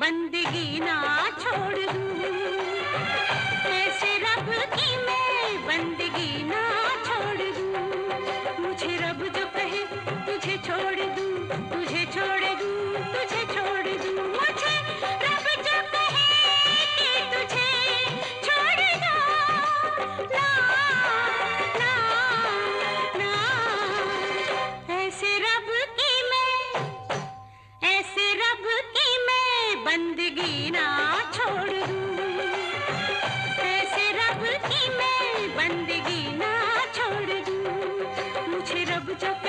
बंदगी ना छोड़। दूँ ऐसे Jack.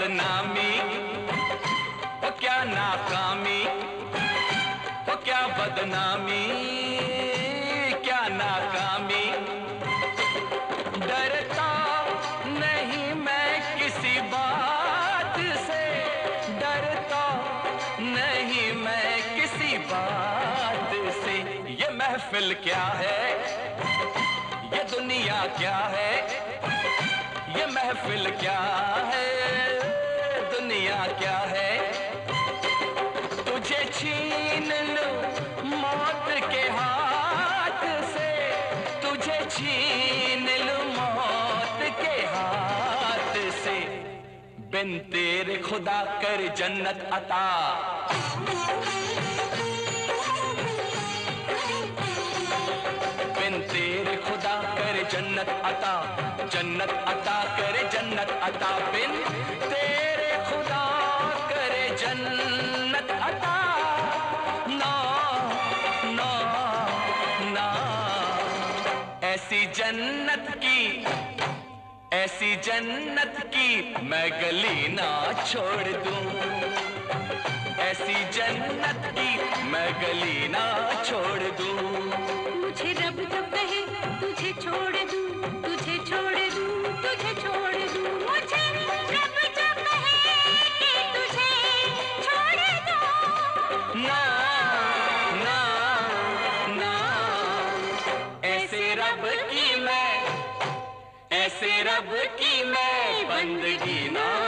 बदनामी, वो क्या नाकामी, वो क्या बदनामी, क्या नाकामी। डरता नहीं मैं किसी बात से, डरता नहीं मैं किसी बात से। ये महफिल क्या है? ये दुनिया क्या है? ये महफिल क्या है? दुनिया क्या है? तुझे छीन लो मौत के हाथ से। तुझे छीन लो मौत के हाथ से। बिन तेरे खुदा कर जन्नत अता। बिन तेरे खुदा कर जन्नत अता। जन्नत अता जन्नत की, ऐसी जन्नत की मैं गली ना छोड़ दूँ। ऐसी जन्नत की मैं गली ना छोड़ दूँ। मुझे रब जब कहे, तुझे छोड़ दूँ, तुझे छोड़ दूँ, तुझे छोड़ ऐसे रब की मैं बंदगी ना